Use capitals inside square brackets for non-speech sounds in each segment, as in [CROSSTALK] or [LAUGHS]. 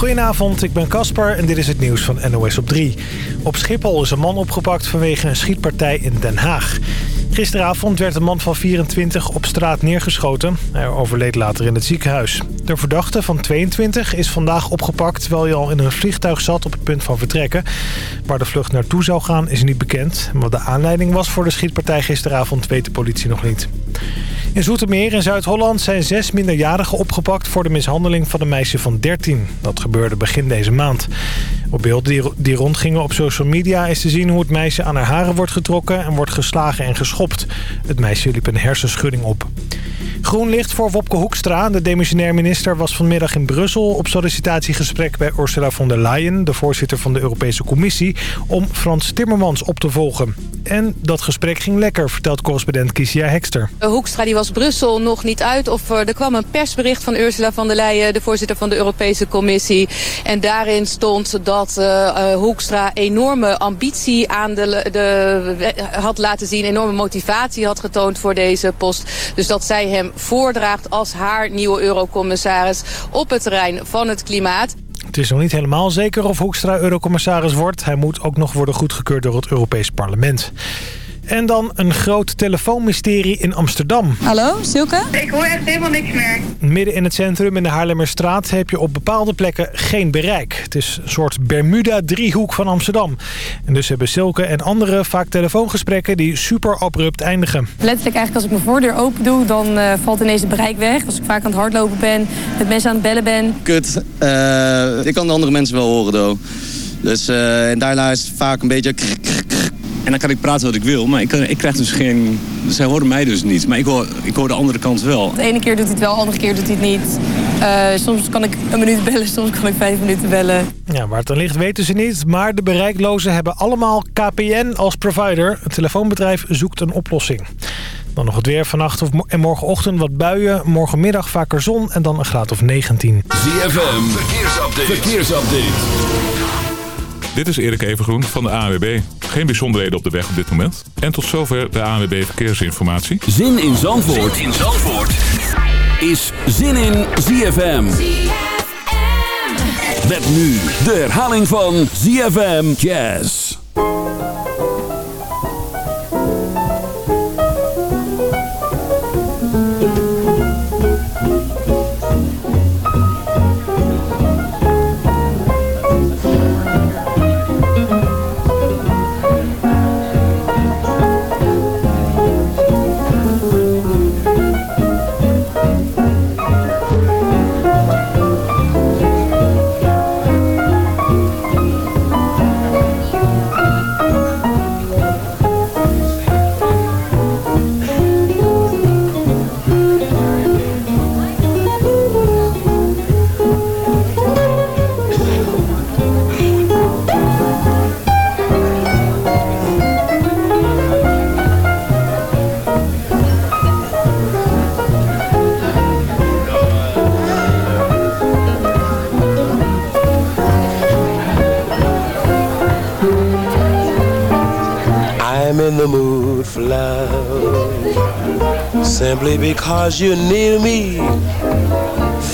Goedenavond, ik ben Casper en dit is het nieuws van NOS op 3. Op Schiphol is een man opgepakt vanwege een schietpartij in Den Haag. Gisteravond werd een man van 24 op straat neergeschoten. Hij overleed later in het ziekenhuis. De verdachte van 22 is vandaag opgepakt... terwijl hij al in een vliegtuig zat op het punt van vertrekken. Waar de vlucht naartoe zou gaan is niet bekend. Wat de aanleiding was voor de schietpartij gisteravond weet de politie nog niet. In Zoetermeer in Zuid-Holland zijn zes minderjarigen opgepakt... voor de mishandeling van een meisje van 13. Dat gebeurde begin deze maand. Op beelden die rondgingen op social media is te zien hoe het meisje aan haar haren wordt getrokken... en wordt geslagen en geschopt. Het meisje liep een hersenschudding op. Groen licht voor Wopke Hoekstra. De demissionair minister was vanmiddag in Brussel op sollicitatiegesprek bij Ursula von der Leyen, de voorzitter van de Europese Commissie, om Frans Timmermans op te volgen. En dat gesprek ging lekker, vertelt correspondent Kisia Hekster. Hoekstra was Brussel nog niet uit. Of er kwam een persbericht van Ursula von der Leyen, de voorzitter van de Europese Commissie. En daarin stond dat uh, Hoekstra enorme ambitie aan de, de, had laten zien. Enorme motivatie had getoond voor deze post. Dus dat zij hem voordraagt als haar nieuwe eurocommissaris op het terrein van het klimaat. Het is nog niet helemaal zeker of Hoekstra eurocommissaris wordt. Hij moet ook nog worden goedgekeurd door het Europees Parlement. En dan een groot telefoonmysterie in Amsterdam. Hallo, Silke? Ik hoor echt helemaal niks meer. Midden in het centrum in de Haarlemmerstraat heb je op bepaalde plekken geen bereik. Het is een soort Bermuda-driehoek van Amsterdam. En dus hebben Silke en anderen vaak telefoongesprekken die super abrupt eindigen. Letterlijk eigenlijk als ik mijn voordeur open doe, dan uh, valt ineens het bereik weg. Als ik vaak aan het hardlopen ben, met mensen aan het bellen ben. Kut, uh, ik kan de andere mensen wel horen, though. Dus uh, en daarna is het vaak een beetje... En dan kan ik praten wat ik wil, maar ik, ik krijg dus geen... Zij horen mij dus niet, maar ik hoor, ik hoor de andere kant wel. De ene keer doet hij het wel, de andere keer doet hij het niet. Uh, soms kan ik een minuut bellen, [LAUGHS] soms kan ik vijf minuten bellen. Ja, waar het dan ligt weten ze niet. Maar de bereiklozen hebben allemaal KPN als provider. Het telefoonbedrijf zoekt een oplossing. Dan nog het weer vannacht en morgenochtend wat buien. Morgenmiddag vaker zon en dan een graad of 19. ZFM, verkeersupdate. verkeersupdate. Dit is Erik Evengroen van de ANWB. Geen bijzonderheden op de weg op dit moment. En tot zover de ANWB Verkeersinformatie. Zin in Zandvoort, zin in Zandvoort. is Zin in ZFM. ZFM. Met nu de herhaling van ZFM Jazz. Simply because you're near me.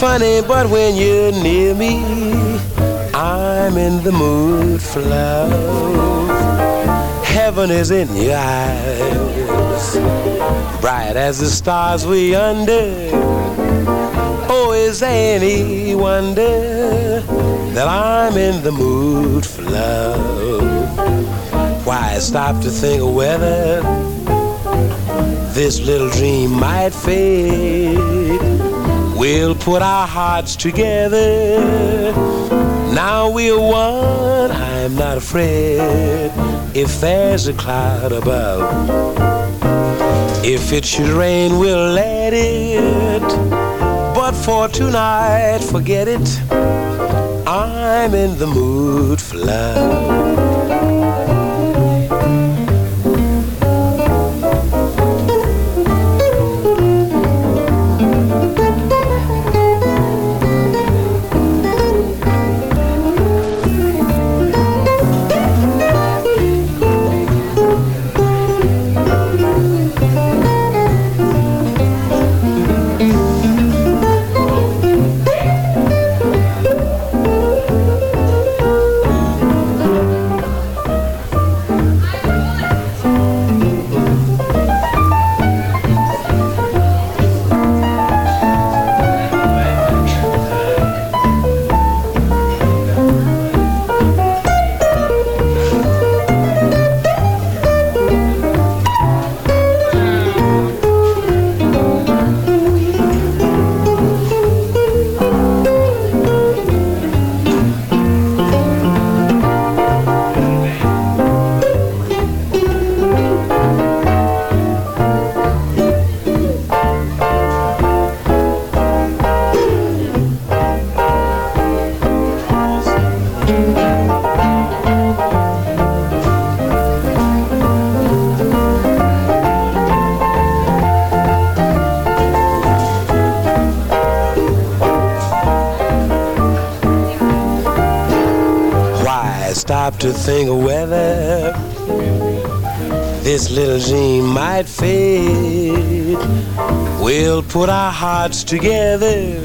Funny, but when you're near me, I'm in the mood for love. Heaven is in your eyes, bright as the stars we under. Oh, is there any wonder that I'm in the mood for love? Why stop to think of whether this little dream might fade. We'll put our hearts together. Now we're one. I'm not afraid if there's a cloud above. If it should rain, we'll let it. But for tonight, forget it. I'm in the mood for love. To think of whether this little dream might fade. We'll put our hearts together.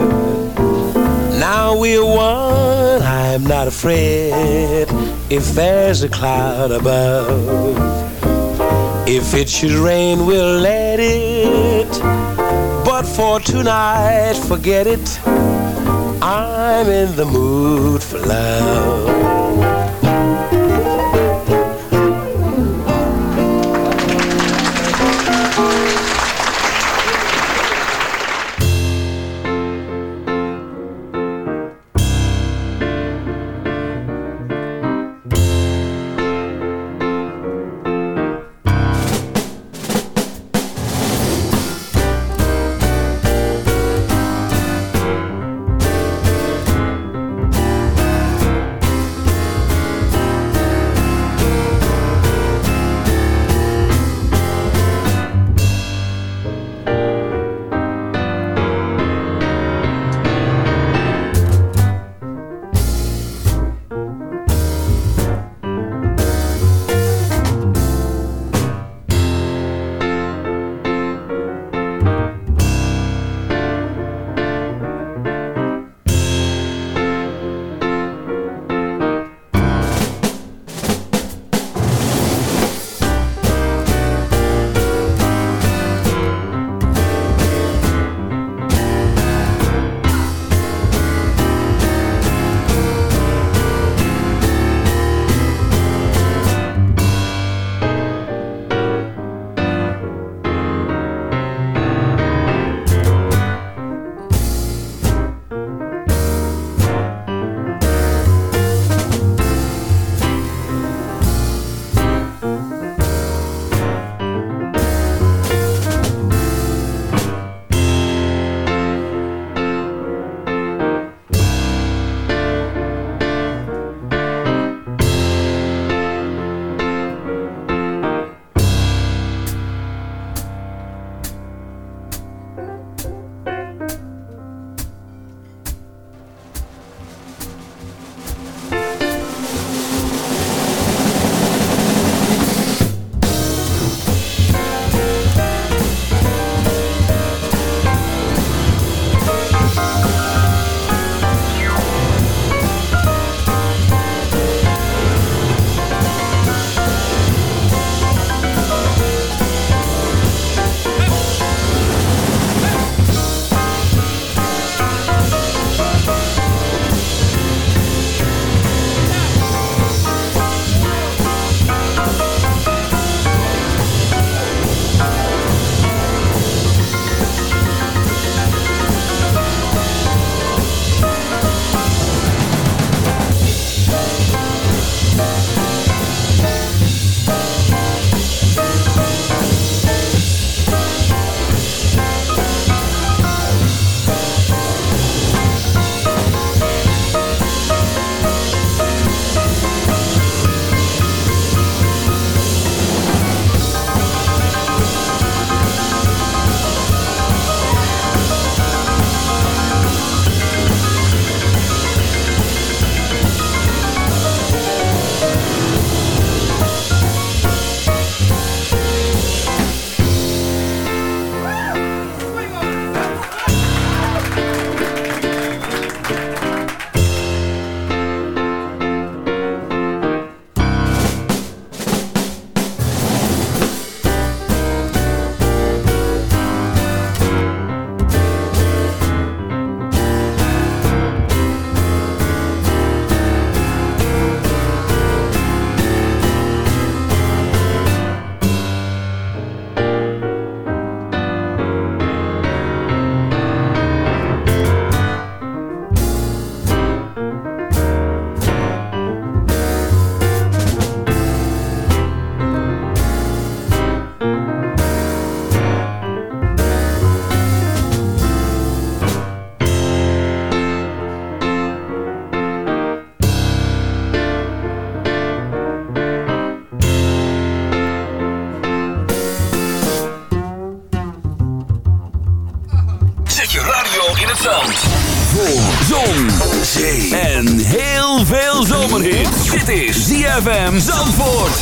Now we're one, I'm not afraid if there's a cloud above. If it should rain, we'll let it. But for tonight, forget it. I'm in the mood for love. ZFM Zandvoort.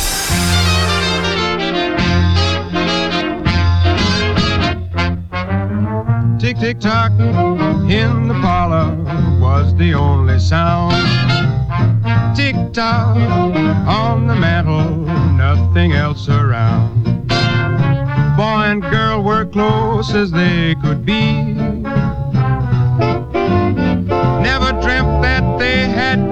Tick tick tock in the parlor was the only sound. Tick tock on the mantel, nothing else around. Boy and girl were close as they could be. Never dreamt that they had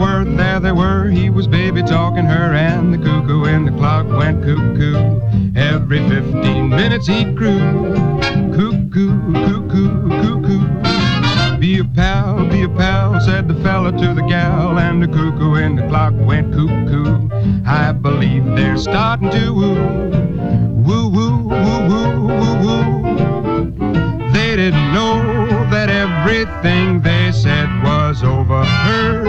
were, there they were. He was baby talking her, and the cuckoo in the clock went cuckoo. Every 15 minutes he crew. Cuckoo, cuckoo, cuckoo. Be a pal, be a pal, said the fella to the gal, and the cuckoo in the clock went cuckoo. I believe they're starting to woo. Woo, woo, woo, woo, woo, woo. They didn't know that everything they was overheard.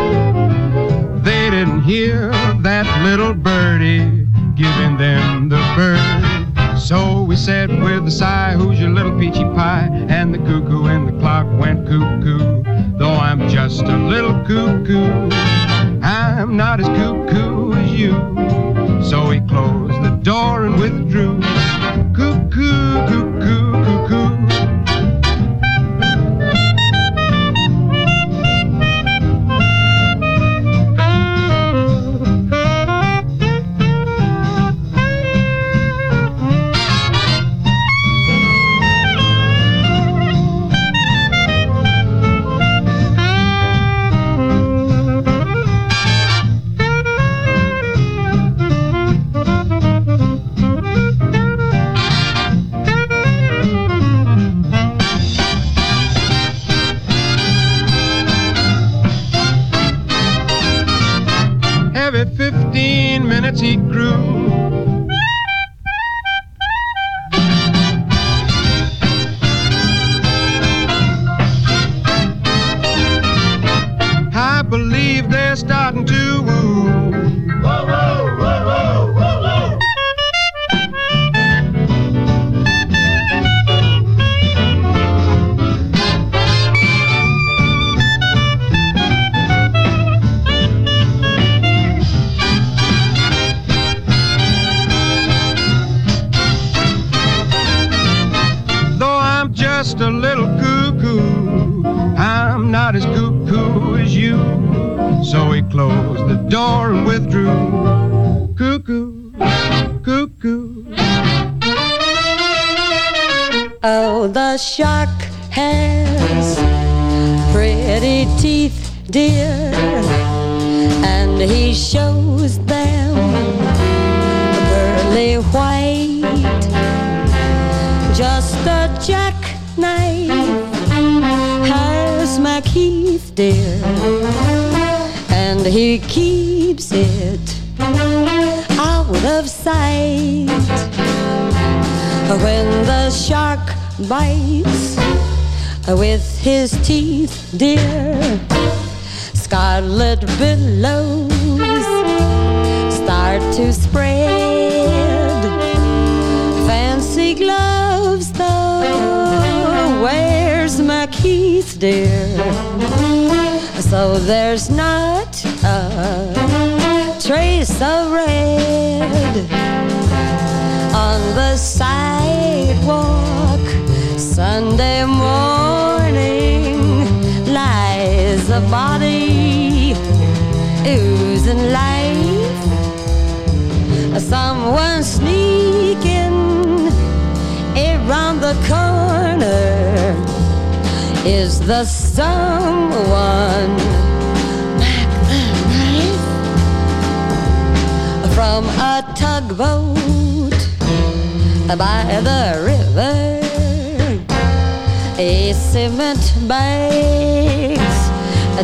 They didn't hear that little birdie giving them the bird. So we said with a sigh, Who's your little peachy pie? And the cuckoo in the clock went cuckoo. Though I'm just a little cuckoo, I'm not as cuckoo as you. So he closed the door and withdrew. Cuckoo, cuckoo, cuckoo. Minutes he grew. Bites with his teeth, dear, scarlet billows start to spread. Fancy gloves, though, where's my Keith, dear? So there's not a trace of red Sunday morning lies a body oozing life someone sneaking around the corner is the someone back the from a tugboat by the river. A cement bags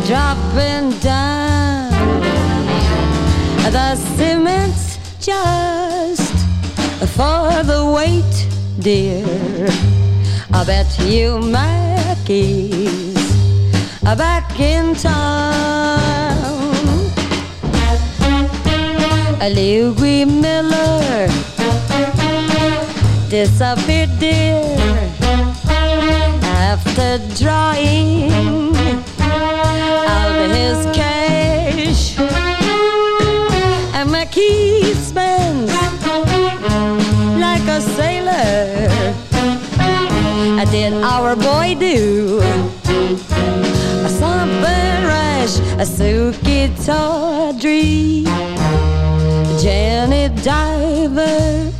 dropping down. The cement's just for the weight, dear. I bet you Mackey's back in town. Louis Miller disappeared, dear, the drawing of his cash and my key spins like a sailor. Did our boy do something rash a Sukey Tawdry Janet Diver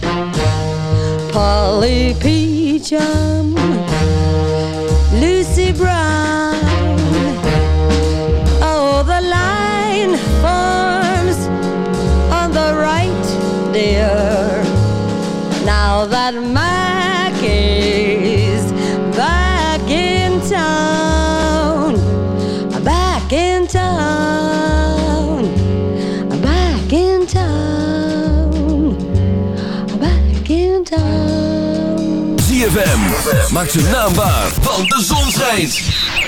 Polly Peachum. Is back in town, back in town, back in back in town. ZFM. Maak zijn naam want de zon schijnt.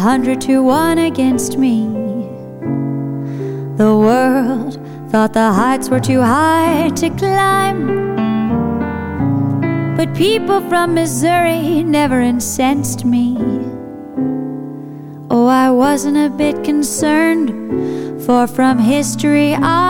Hundred to one against me. The world thought the heights were too high to climb. But people from Missouri never incensed me. Oh, I wasn't a bit concerned, for from history I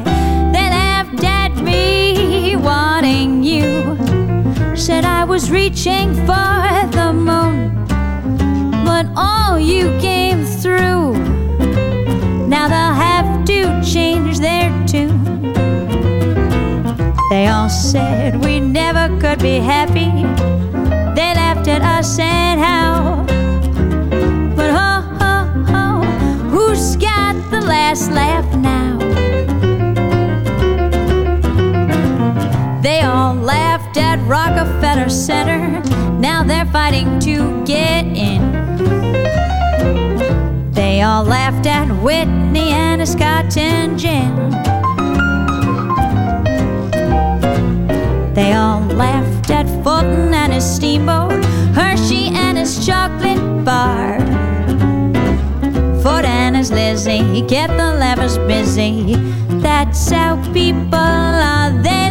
Was reaching for the moon. But all you came through. Now they'll have to change their tune. They all said we never could be happy. They laughed at us and how. But ho, ho, ho, who's got the last laugh Rockefeller Center. Now they're fighting to get in. They all laughed at Whitney and his cotton gin. They all laughed at Fulton and his steamboat, Hershey and his chocolate bar. Ford and his Lizzie kept the levers busy. That's how people are. They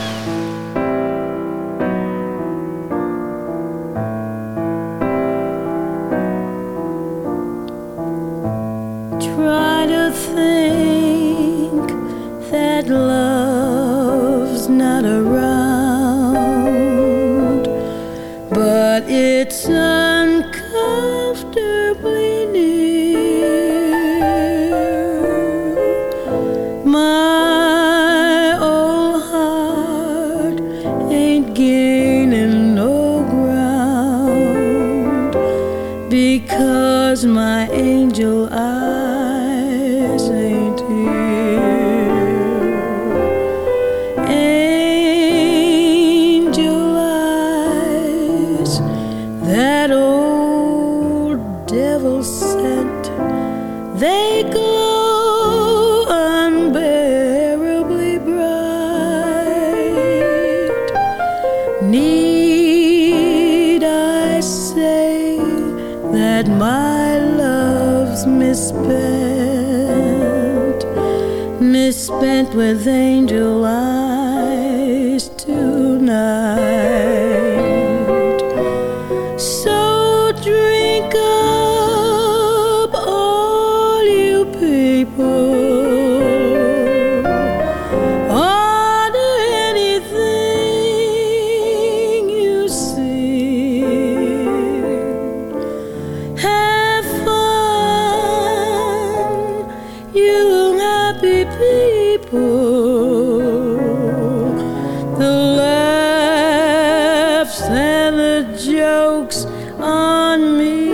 Jokes on me.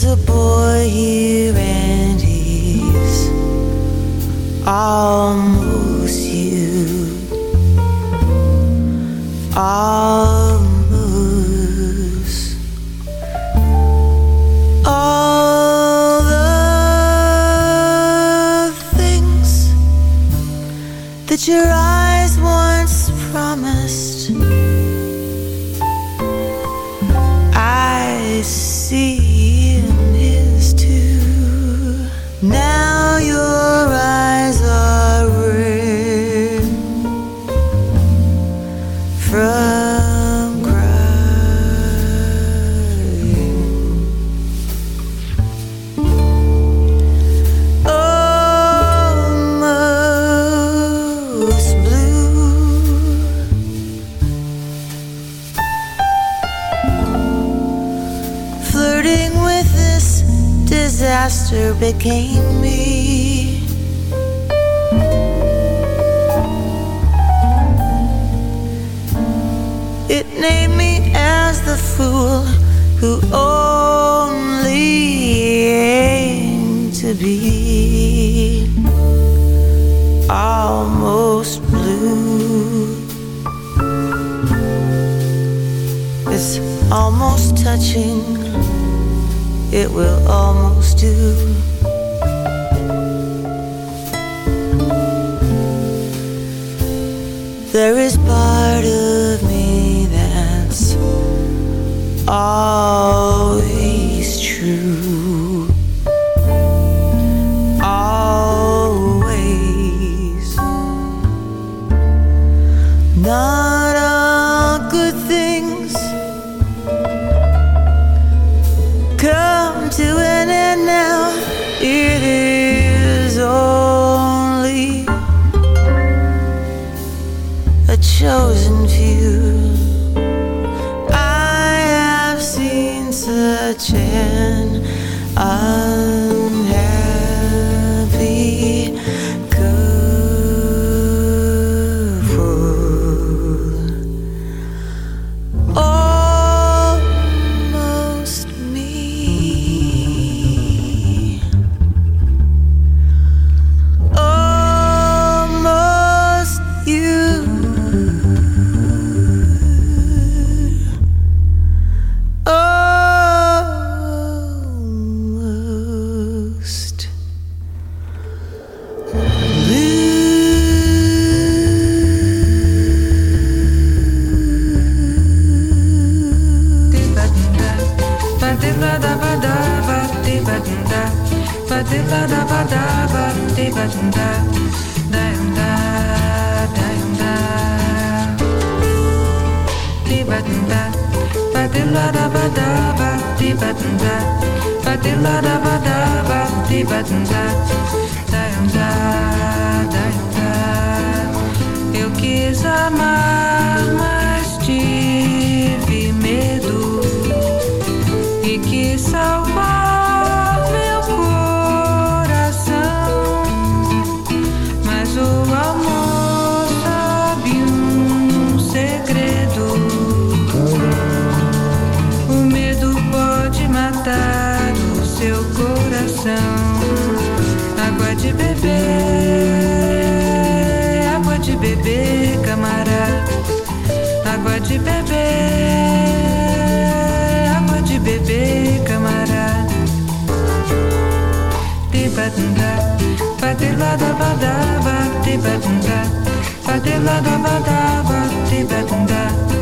There's a boy here and he's almost you. overcame me. It named me as the fool who only aimed to be almost blue. It's almost touching, it will almost do. 那 bada bada bada bada bada bada bada bada bada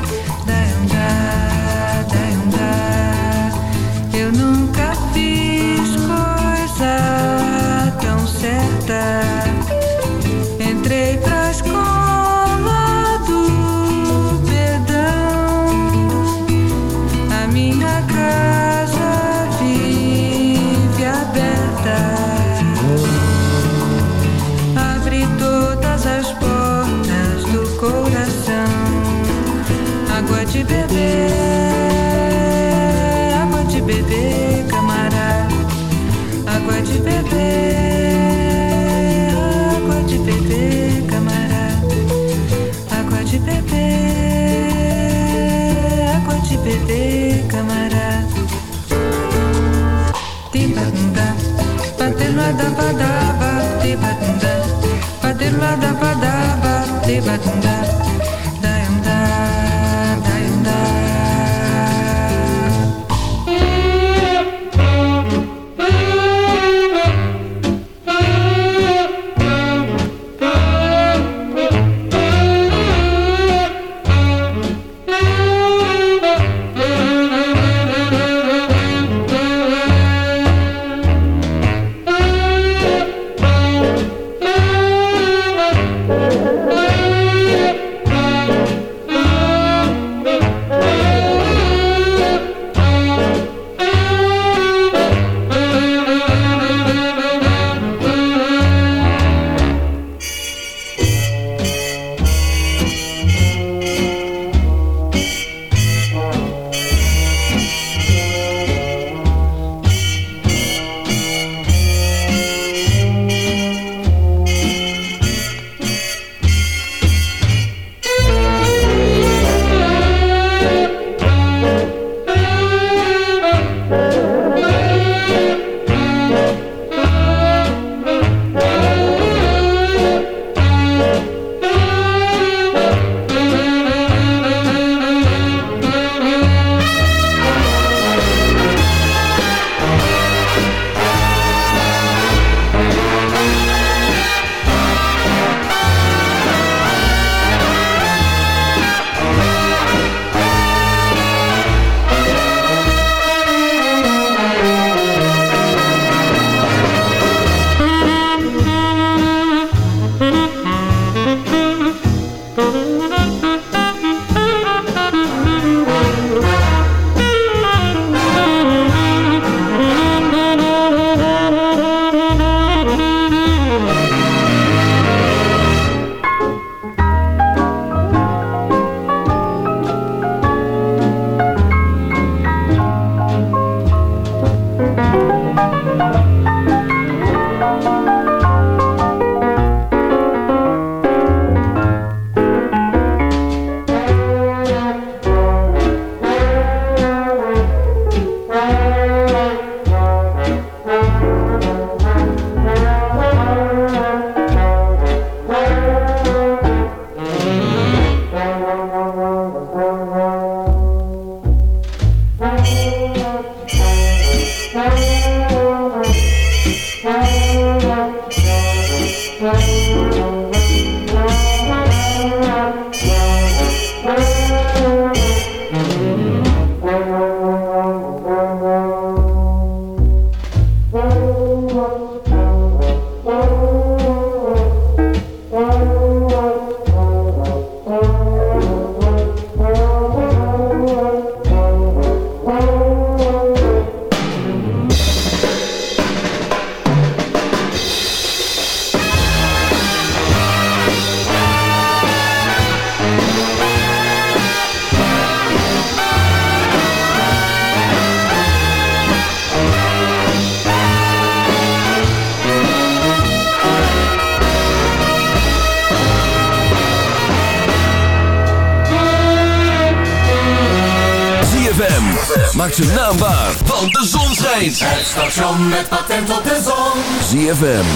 ma da ba da ba de ba da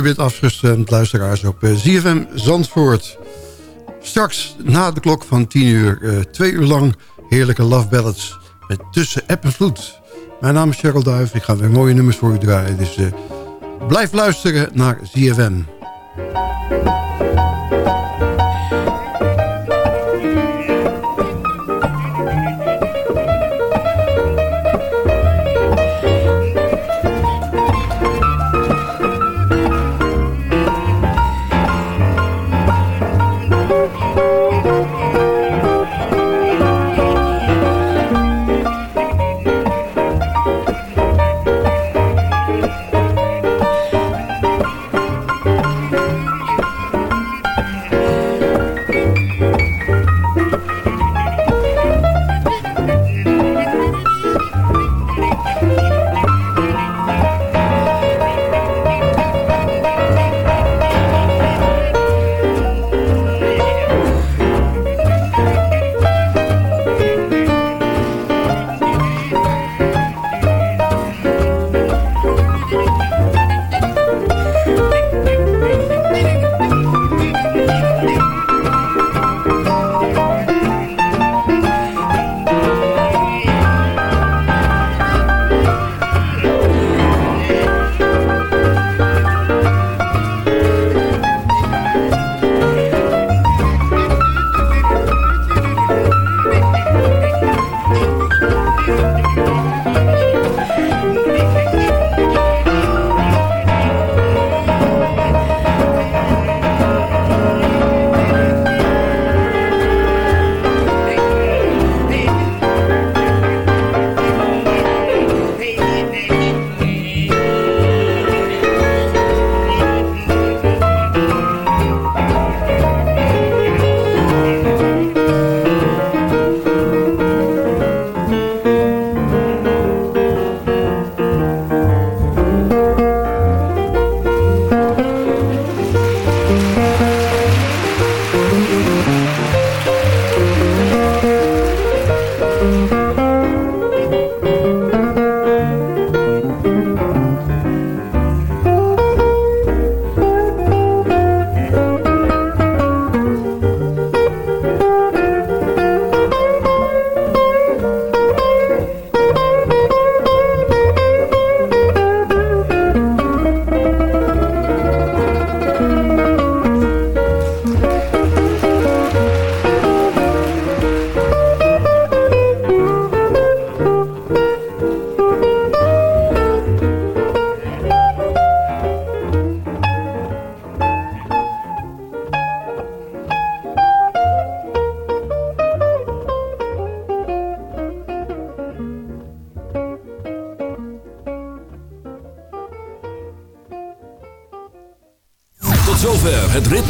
U bent afgestemd, luisteraars, op uh, ZFM Zandvoort. Straks na de klok van 10 uur, uh, twee uur lang... heerlijke love ballads met Tussen App en. Mijn naam is Cheryl Duif, ik ga weer mooie nummers voor u draaien. Dus uh, blijf luisteren naar ZFM.